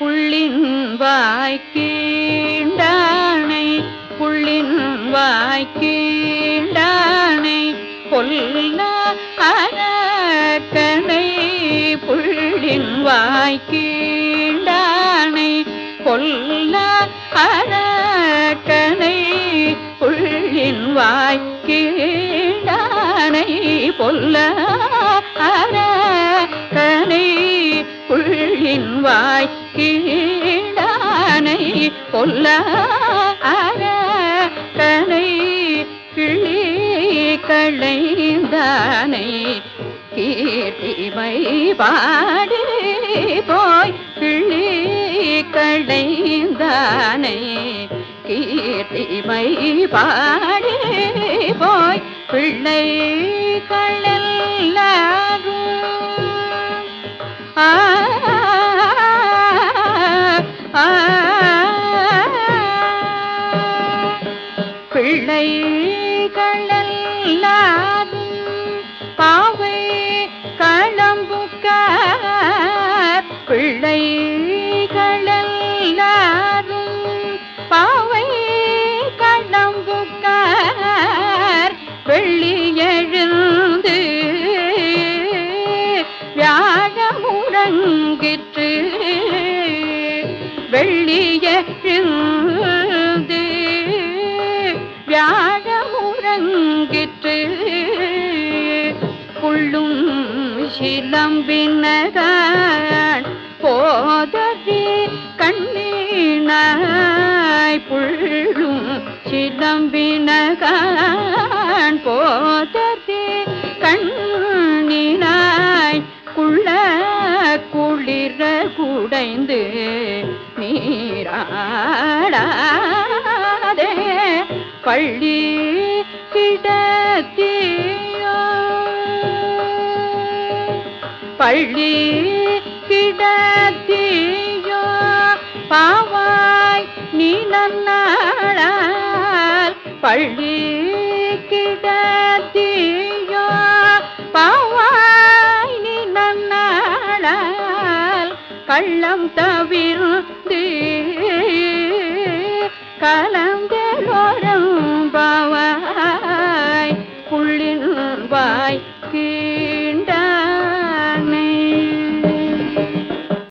புள்ளின் வாய்க்கீண்டானை புள்ளின் வாய்க்கீண்டானை கொல்ல அரக்கனை புள்ளின் வாய்க்கீண்டானை கொல்ல அரக்கனை புள்ளின் வாய்க்கீண்டானை பொல்ல அரக்கனை புள்ளின் கீழானை கொல்ல அரக்கனை கிளி களைந்தானை கீர்த்திமை பாடி போய் கிளி களைந்தானை கீர்த்திமை பாடி போய் பிள்ளை கள்ளல் பிள்ளைகளெல்லாரும் பாவை களம்புக்கார் பிள்ளைகளெல்லாரும் பாவை களம்புக்கார் வெள்ளியெழுந்து வியாழமுறங்கிற்று வெள்ளியெழுந்து பங்கிற்று புள்ளும் சிலம்பினரான் போதவே கண்ணீனாய் புள்ளும் சிலம்பினகான் போதவே கண்ணினாய் குள்ள குளிர குடைந்து நீராடாதே பள்ளி வள்ளி கிடத்தியோ பாவாய் நீ நன்னாளால் பள்ளி கிடத்தியோ பாவாய் நீ நன்னாளால் கள்ளம் தவிர்ந்து கலந்தோரம் பாவாய் புள்ளின் வாய்க்கு